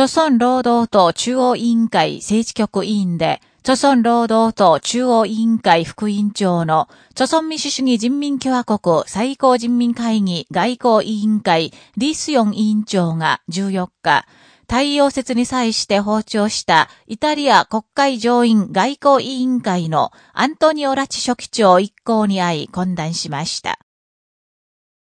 朝鮮労働党中央委員会政治局委員で、朝鮮労働党中央委員会副委員長の、朝鮮民主主義人民共和国最高人民会議外交委員会リスヨン委員長が14日、太陽説に際して訪朝したイタリア国会上院外交委員会のアントニオ・ラチ書記長一行に会い懇談しました。